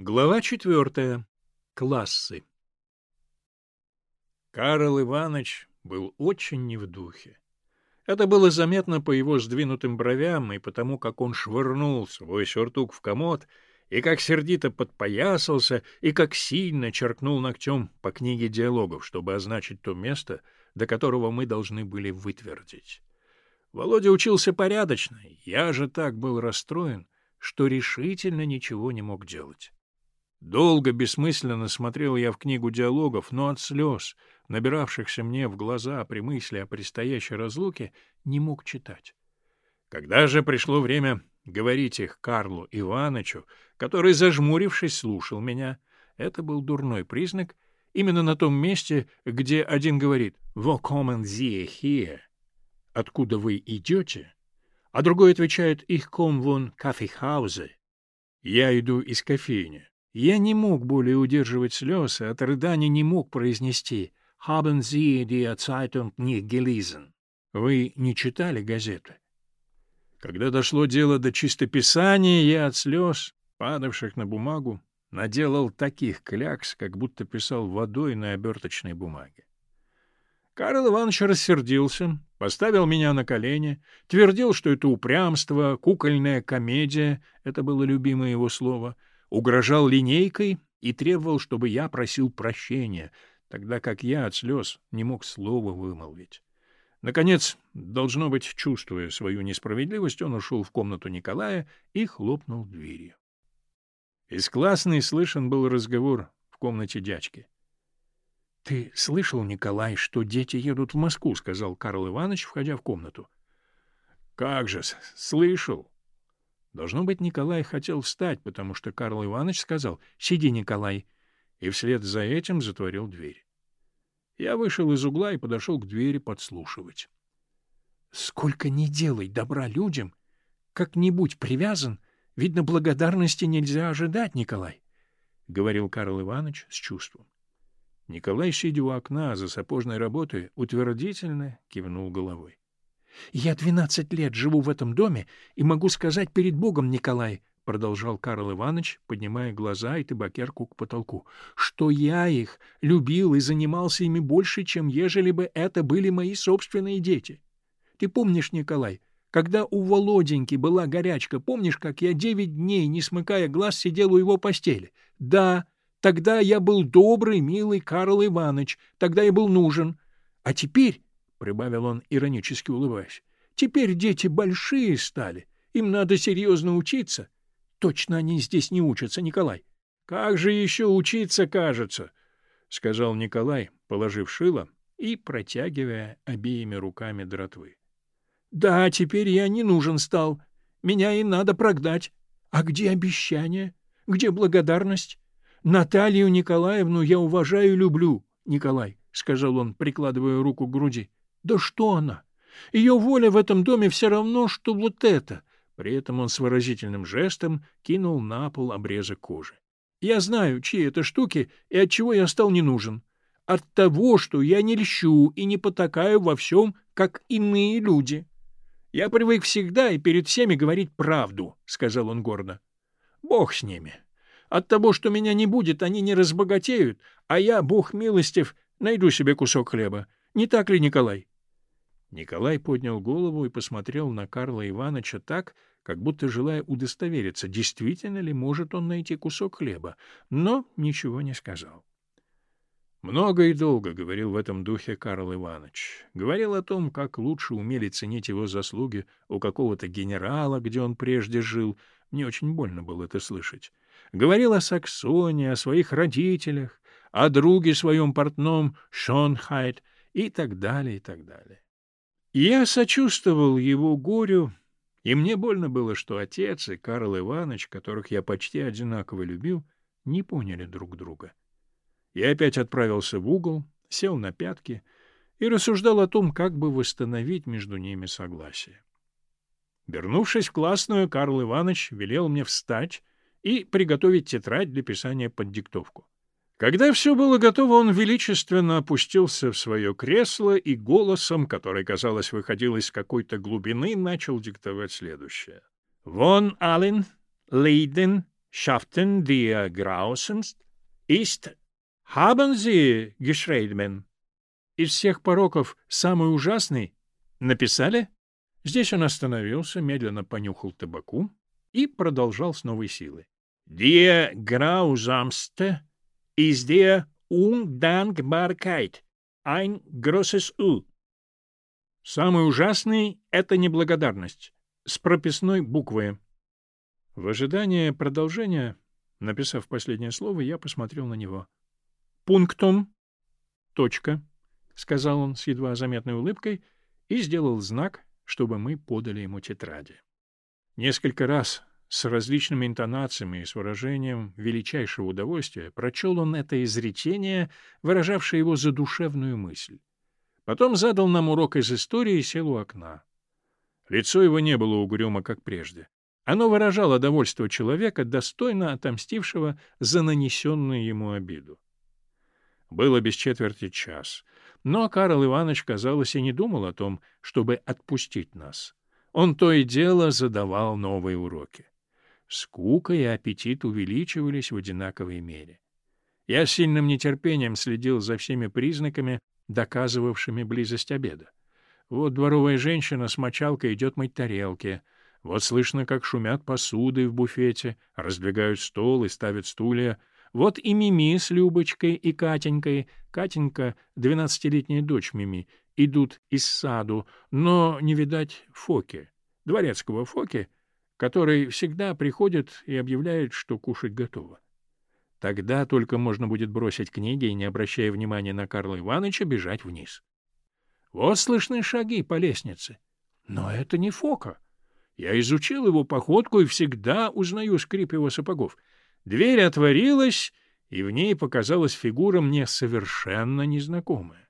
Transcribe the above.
Глава четвертая. Классы. Карл Иванович был очень не в духе. Это было заметно по его сдвинутым бровям и потому, как он швырнул свой сюртук в комод, и как сердито подпоясался, и как сильно черкнул ногтем по книге диалогов, чтобы означить то место, до которого мы должны были вытвердить. Володя учился порядочно, я же так был расстроен, что решительно ничего не мог делать. Долго бессмысленно смотрел я в книгу диалогов, но от слез, набиравшихся мне в глаза при мысли о предстоящей разлуке, не мог читать. Когда же пришло время говорить их Карлу Ивановичу, который, зажмурившись, слушал меня, это был дурной признак именно на том месте, где один говорит «Wo kommen Sie hier?» откуда вы идете, а другой отвечает «Ich komme von Kaffeehause» — «Я иду из кофейни». Я не мог более удерживать слез, и от рыдания не мог произнести «Haben Sie die Zeitung nicht gelesen?» Вы не читали газеты? Когда дошло дело до чистописания, я от слез, падавших на бумагу, наделал таких клякс, как будто писал водой на оберточной бумаге. Карл Иванович рассердился, поставил меня на колени, твердил, что это упрямство, кукольная комедия — это было любимое его слово, угрожал линейкой и требовал, чтобы я просил прощения, тогда как я от слез не мог слова вымолвить. Наконец, должно быть, чувствуя свою несправедливость, он ушел в комнату Николая и хлопнул дверью. Из классной слышен был разговор в комнате дядьки. — Ты слышал, Николай, что дети едут в Москву? — сказал Карл Иванович, входя в комнату. — Как же, слышал. Должно быть, Николай хотел встать, потому что Карл Иванович сказал «Сиди, Николай», и вслед за этим затворил дверь. Я вышел из угла и подошел к двери подслушивать. — Сколько ни делай добра людям, как-нибудь привязан, видно, благодарности нельзя ожидать, Николай, — говорил Карл Иванович с чувством. Николай, сидя у окна за сапожной работой, утвердительно кивнул головой. — Я двенадцать лет живу в этом доме и могу сказать перед Богом, Николай, — продолжал Карл Иванович, поднимая глаза и табакерку к потолку, — что я их любил и занимался ими больше, чем ежели бы это были мои собственные дети. Ты помнишь, Николай, когда у Володеньки была горячка, помнишь, как я девять дней, не смыкая глаз, сидел у его постели? Да, — Тогда я был добрый, милый Карл Иванович, тогда я был нужен. А теперь, — прибавил он, иронически улыбаясь, — теперь дети большие стали, им надо серьезно учиться. Точно они здесь не учатся, Николай. — Как же еще учиться, кажется, — сказал Николай, положив шило и протягивая обеими руками дротвы. — Да, теперь я не нужен стал. Меня и надо прогнать. А где обещание? Где благодарность? Наталью Николаевну я уважаю и люблю, Николай, — сказал он, прикладывая руку к груди. — Да что она? Ее воля в этом доме все равно, что вот это. При этом он с выразительным жестом кинул на пол обрезок кожи. Я знаю, чьи это штуки и от чего я стал не нужен. От того, что я не льщу и не потакаю во всем, как иные люди. Я привык всегда и перед всеми говорить правду, — сказал он гордо. Бог с ними. От того, что меня не будет, они не разбогатеют, а я, бог милостив, найду себе кусок хлеба. Не так ли, Николай? Николай поднял голову и посмотрел на Карла Ивановича так, как будто желая удостовериться, действительно ли может он найти кусок хлеба, но ничего не сказал. Много и долго говорил в этом духе Карл Иванович. Говорил о том, как лучше умели ценить его заслуги у какого-то генерала, где он прежде жил. Мне очень больно было это слышать говорил о Саксоне, о своих родителях, о друге своем портном Шонхайт и так далее, и так далее. Я сочувствовал его горю, и мне больно было, что отец и Карл Иванович, которых я почти одинаково любил, не поняли друг друга. Я опять отправился в угол, сел на пятки и рассуждал о том, как бы восстановить между ними согласие. Вернувшись в классную, Карл Иванович велел мне встать и приготовить тетрадь для писания под диктовку. Когда все было готово, он величественно опустился в свое кресло и голосом, который, казалось, выходил из какой-то глубины, начал диктовать следующее. «Вон Аллен, Лейден, die grausenst ist haben sie geschrieben. Из всех пороков самый ужасный написали? Здесь он остановился, медленно понюхал табаку и продолжал с новой силой. Die grausamste ist die Undankbarkeit. Ein großes U. Самый ужасный — это неблагодарность. С прописной буквы. В ожидании продолжения, написав последнее слово, я посмотрел на него. «Пунктум. Точка», — сказал он с едва заметной улыбкой и сделал знак, чтобы мы подали ему тетради. Несколько раз с различными интонациями и с выражением величайшего удовольствия прочел он это изречение, выражавшее его задушевную мысль. Потом задал нам урок из истории и сел у окна. Лицо его не было угрюмо, как прежде. Оно выражало довольство человека, достойно отомстившего за нанесенную ему обиду. Было без четверти час, но Карл Иванович, казалось, и не думал о том, чтобы отпустить нас. Он то и дело задавал новые уроки. Скука и аппетит увеличивались в одинаковой мере. Я с сильным нетерпением следил за всеми признаками, доказывавшими близость обеда. Вот дворовая женщина с мочалкой идет мыть тарелки. Вот слышно, как шумят посуды в буфете, раздвигают стол и ставят стулья. Вот и Мими с Любочкой и Катенькой, Катенька, двенадцатилетняя дочь Мими, идут из саду, но не видать Фоки, дворецкого Фоки, который всегда приходит и объявляет, что кушать готово. Тогда только можно будет бросить книги и, не обращая внимания на Карла Ивановича, бежать вниз. Вот слышны шаги по лестнице. Но это не Фока. Я изучил его походку и всегда узнаю скрип его сапогов. Дверь отворилась, и в ней показалась фигура мне совершенно незнакомая.